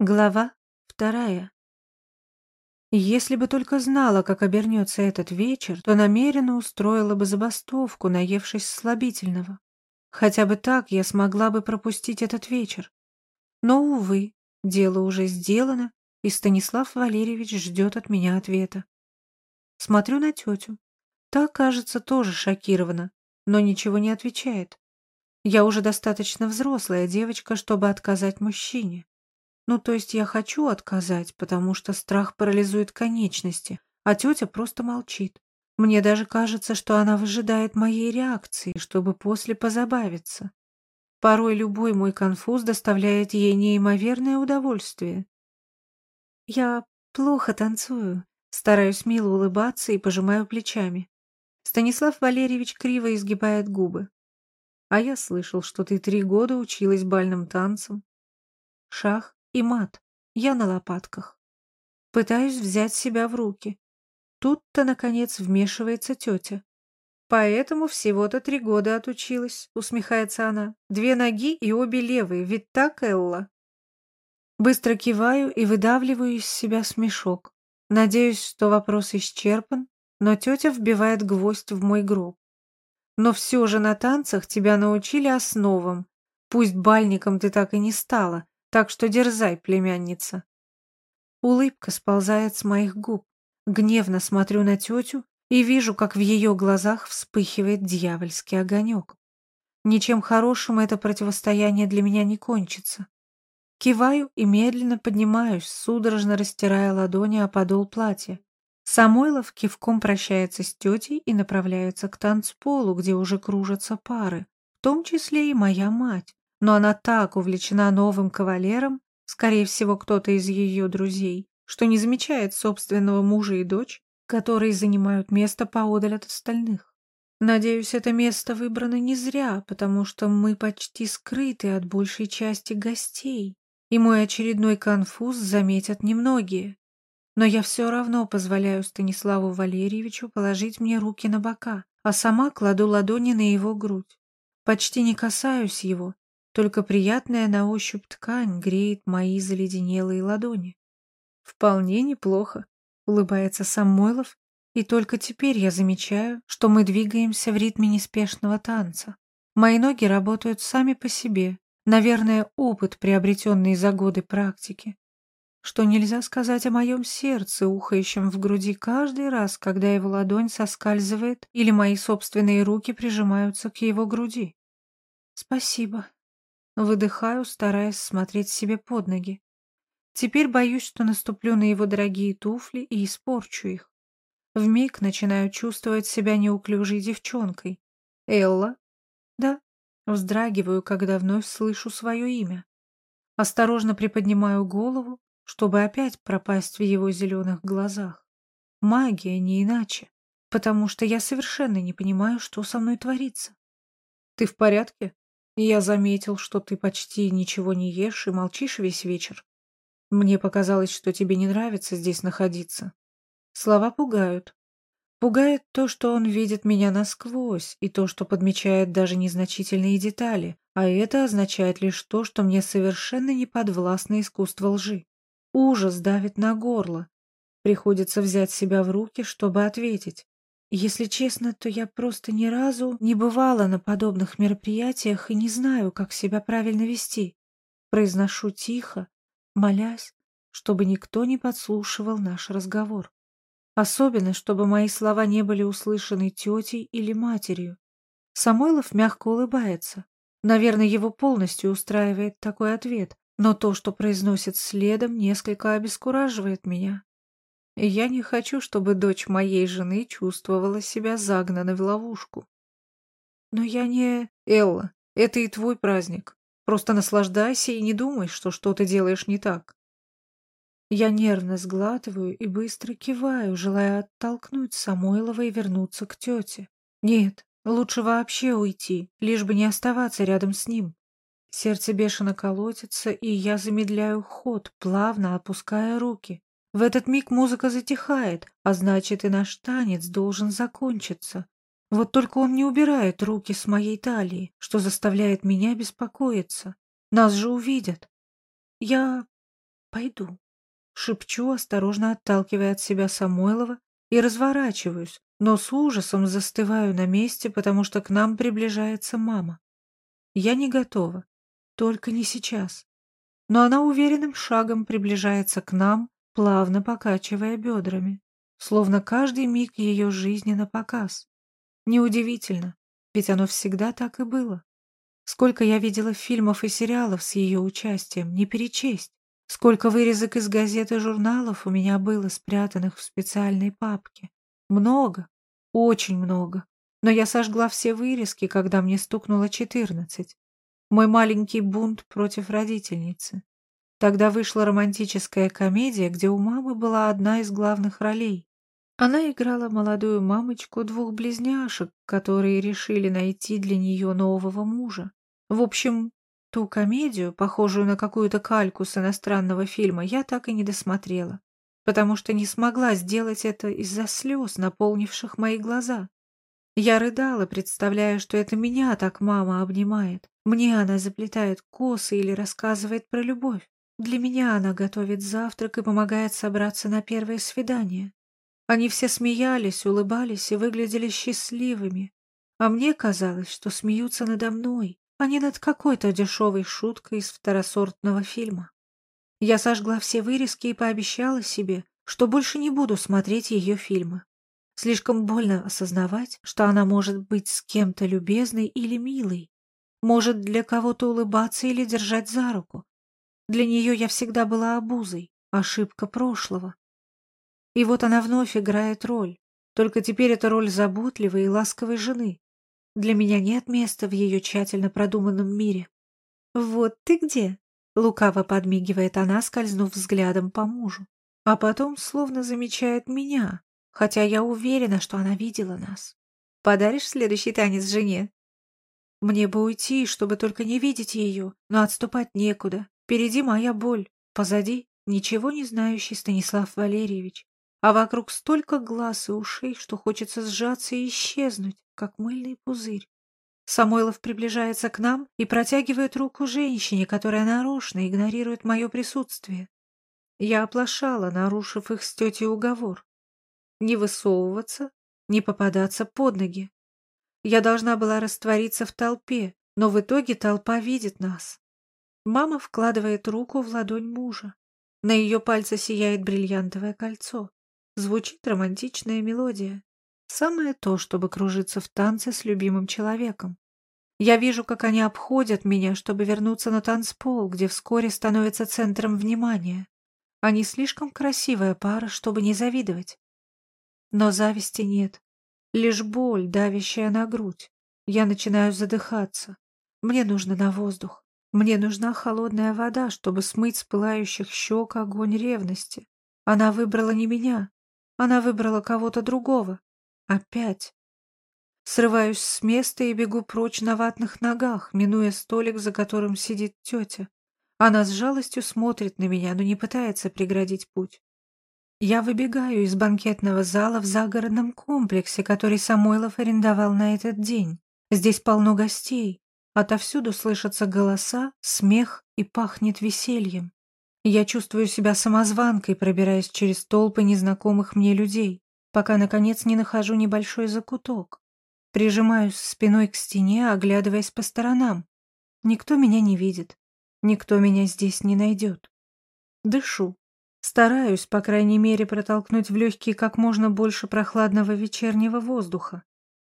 Глава вторая. Если бы только знала, как обернется этот вечер, то намеренно устроила бы забастовку, наевшись слабительного. Хотя бы так я смогла бы пропустить этот вечер. Но, увы, дело уже сделано, и Станислав Валерьевич ждет от меня ответа. Смотрю на тетю. Та, кажется, тоже шокирована, но ничего не отвечает. Я уже достаточно взрослая девочка, чтобы отказать мужчине. Ну, то есть я хочу отказать, потому что страх парализует конечности, а тетя просто молчит. Мне даже кажется, что она выжидает моей реакции, чтобы после позабавиться. Порой любой мой конфуз доставляет ей неимоверное удовольствие. Я плохо танцую, стараюсь мило улыбаться и пожимаю плечами. Станислав Валерьевич криво изгибает губы. А я слышал, что ты три года училась бальным танцам. Шах и мат. Я на лопатках. Пытаюсь взять себя в руки. Тут-то, наконец, вмешивается тетя. «Поэтому всего-то три года отучилась», — усмехается она. «Две ноги и обе левые, ведь так, Элла?» Быстро киваю и выдавливаю из себя смешок. Надеюсь, что вопрос исчерпан, но тетя вбивает гвоздь в мой гроб. Но все же на танцах тебя научили основам. Пусть бальником ты так и не стала, так что дерзай, племянница. Улыбка сползает с моих губ. Гневно смотрю на тетю и вижу, как в ее глазах вспыхивает дьявольский огонек. Ничем хорошим это противостояние для меня не кончится. Киваю и медленно поднимаюсь, судорожно растирая ладони о подол платья. Самойлов кивком прощается с тетей и направляется к танцполу, где уже кружатся пары, в том числе и моя мать но она так увлечена новым кавалером, скорее всего, кто-то из ее друзей, что не замечает собственного мужа и дочь, которые занимают место поодаль от остальных. Надеюсь, это место выбрано не зря, потому что мы почти скрыты от большей части гостей, и мой очередной конфуз заметят немногие. Но я все равно позволяю Станиславу Валерьевичу положить мне руки на бока, а сама кладу ладони на его грудь. Почти не касаюсь его, только приятная на ощупь ткань греет мои заледенелые ладони. Вполне неплохо, улыбается Самойлов, и только теперь я замечаю, что мы двигаемся в ритме неспешного танца. Мои ноги работают сами по себе, наверное, опыт, приобретенный за годы практики. Что нельзя сказать о моем сердце, ухающем в груди каждый раз, когда его ладонь соскальзывает или мои собственные руки прижимаются к его груди. Спасибо, Выдыхаю, стараясь смотреть себе под ноги. Теперь боюсь, что наступлю на его дорогие туфли и испорчу их. Вмиг начинаю чувствовать себя неуклюжей девчонкой. Элла? Да. Вздрагиваю, когда вновь слышу свое имя. Осторожно приподнимаю голову, чтобы опять пропасть в его зеленых глазах. Магия не иначе, потому что я совершенно не понимаю, что со мной творится. «Ты в порядке?» Я заметил, что ты почти ничего не ешь и молчишь весь вечер. Мне показалось, что тебе не нравится здесь находиться. Слова пугают. Пугает то, что он видит меня насквозь, и то, что подмечает даже незначительные детали, а это означает лишь то, что мне совершенно не подвластно искусство лжи. Ужас давит на горло. Приходится взять себя в руки, чтобы ответить. Если честно, то я просто ни разу не бывала на подобных мероприятиях и не знаю, как себя правильно вести. Произношу тихо, молясь, чтобы никто не подслушивал наш разговор. Особенно, чтобы мои слова не были услышаны тетей или матерью. Самойлов мягко улыбается. Наверное, его полностью устраивает такой ответ, но то, что произносит следом, несколько обескураживает меня. Я не хочу, чтобы дочь моей жены чувствовала себя загнанной в ловушку. Но я не... Элла, это и твой праздник. Просто наслаждайся и не думай, что что-то делаешь не так. Я нервно сглатываю и быстро киваю, желая оттолкнуть Самойлова и вернуться к тете. Нет, лучше вообще уйти, лишь бы не оставаться рядом с ним. Сердце бешено колотится, и я замедляю ход, плавно опуская руки. В этот миг музыка затихает, а значит и наш танец должен закончиться. Вот только он не убирает руки с моей талии, что заставляет меня беспокоиться. Нас же увидят. Я Пойду. Шепчу, осторожно отталкивая от себя Самойлова, и разворачиваюсь, но с ужасом застываю на месте, потому что к нам приближается мама. Я не готова, только не сейчас. Но она уверенным шагом приближается к нам, плавно покачивая бедрами, словно каждый миг ее жизни на показ. Неудивительно, ведь оно всегда так и было. Сколько я видела фильмов и сериалов с ее участием, не перечесть. Сколько вырезок из газет и журналов у меня было спрятанных в специальной папке. Много, очень много. Но я сожгла все вырезки, когда мне стукнуло четырнадцать. Мой маленький бунт против родительницы. Тогда вышла романтическая комедия, где у мамы была одна из главных ролей. Она играла молодую мамочку двух близняшек, которые решили найти для нее нового мужа. В общем, Ту комедию, похожую на какую-то кальку с иностранного фильма, я так и не досмотрела, потому что не смогла сделать это из-за слез, наполнивших мои глаза. Я рыдала, представляя, что это меня так мама обнимает. Мне она заплетает косы или рассказывает про любовь. Для меня она готовит завтрак и помогает собраться на первое свидание. Они все смеялись, улыбались и выглядели счастливыми. А мне казалось, что смеются надо мной, а не над какой-то дешевой шуткой из второсортного фильма. Я сожгла все вырезки и пообещала себе, что больше не буду смотреть ее фильмы. Слишком больно осознавать, что она может быть с кем-то любезной или милой, может для кого-то улыбаться или держать за руку. Для нее я всегда была обузой, ошибка прошлого. И вот она вновь играет роль, только теперь это роль заботливой и ласковой жены, для меня нет места в ее тщательно продуманном мире. «Вот ты где?» — лукаво подмигивает она, скользнув взглядом по мужу. А потом словно замечает меня, хотя я уверена, что она видела нас. «Подаришь следующий танец жене?» Мне бы уйти, чтобы только не видеть ее, но отступать некуда. Впереди моя боль, позади ничего не знающий Станислав Валерьевич. А вокруг столько глаз и ушей, что хочется сжаться и исчезнуть как мыльный пузырь. Самойлов приближается к нам и протягивает руку женщине, которая нарочно игнорирует мое присутствие. Я оплошала, нарушив их с тетей уговор. Не высовываться, не попадаться под ноги. Я должна была раствориться в толпе, но в итоге толпа видит нас. Мама вкладывает руку в ладонь мужа. На ее пальце сияет бриллиантовое кольцо. Звучит романтичная мелодия. Самое то, чтобы кружиться в танце с любимым человеком. Я вижу, как они обходят меня, чтобы вернуться на танцпол, где вскоре становится центром внимания. Они слишком красивая пара, чтобы не завидовать. Но зависти нет. Лишь боль, давящая на грудь. Я начинаю задыхаться. Мне нужно на воздух. Мне нужна холодная вода, чтобы смыть с пылающих щек огонь ревности. Она выбрала не меня. Она выбрала кого-то другого. Опять. Срываюсь с места и бегу прочь на ватных ногах, минуя столик, за которым сидит тетя. Она с жалостью смотрит на меня, но не пытается преградить путь. Я выбегаю из банкетного зала в загородном комплексе, который Самойлов арендовал на этот день. Здесь полно гостей. Отовсюду слышатся голоса, смех и пахнет весельем. Я чувствую себя самозванкой, пробираясь через толпы незнакомых мне людей пока, наконец, не нахожу небольшой закуток. Прижимаюсь спиной к стене, оглядываясь по сторонам. Никто меня не видит. Никто меня здесь не найдет. Дышу. Стараюсь, по крайней мере, протолкнуть в легкие как можно больше прохладного вечернего воздуха.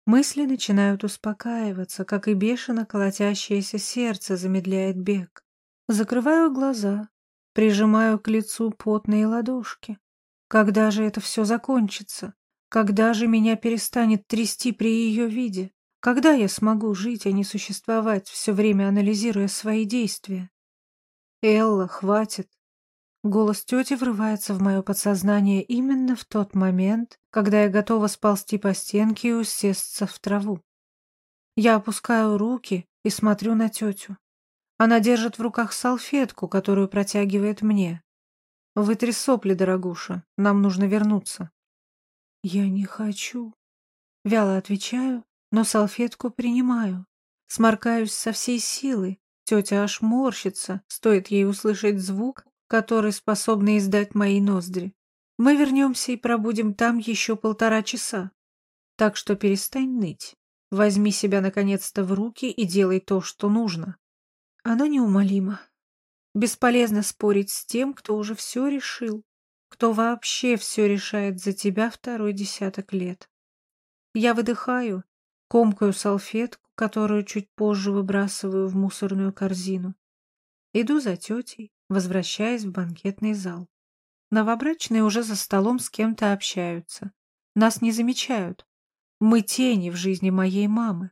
Мысли начинают успокаиваться, как и бешено колотящееся сердце замедляет бег. Закрываю глаза, прижимаю к лицу потные ладошки. Когда же это все закончится? Когда же меня перестанет трясти при ее виде? Когда я смогу жить, а не существовать, все время анализируя свои действия? Элла, хватит. Голос тети врывается в мое подсознание именно в тот момент, когда я готова сползти по стенке и усесться в траву. Я опускаю руки и смотрю на тетю. Она держит в руках салфетку, которую протягивает мне. Вытри сопли, дорогуша, нам нужно вернуться. Я не хочу. Вяло отвечаю, но салфетку принимаю. Сморкаюсь со всей силы. Тетя аж морщится, стоит ей услышать звук, который способны издать мои ноздри. Мы вернемся и пробудем там еще полтора часа. Так что перестань ныть. Возьми себя наконец-то в руки и делай то, что нужно. Она неумолима. Бесполезно спорить с тем, кто уже все решил, кто вообще все решает за тебя второй десяток лет. Я выдыхаю, комкаю салфетку, которую чуть позже выбрасываю в мусорную корзину. Иду за тетей, возвращаясь в банкетный зал. Новобрачные уже за столом с кем-то общаются. Нас не замечают. Мы тени в жизни моей мамы.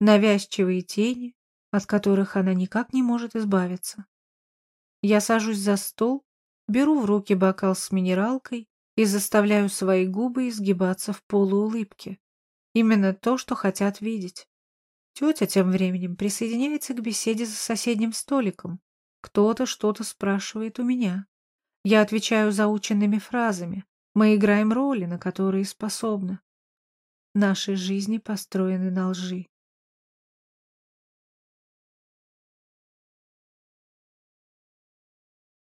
Навязчивые тени, от которых она никак не может избавиться. Я сажусь за стол, беру в руки бокал с минералкой и заставляю свои губы изгибаться в полуулыбке. Именно то, что хотят видеть. Тетя тем временем присоединяется к беседе за соседним столиком. Кто-то что-то спрашивает у меня. Я отвечаю заученными фразами. Мы играем роли, на которые способны. Наши жизни построены на лжи.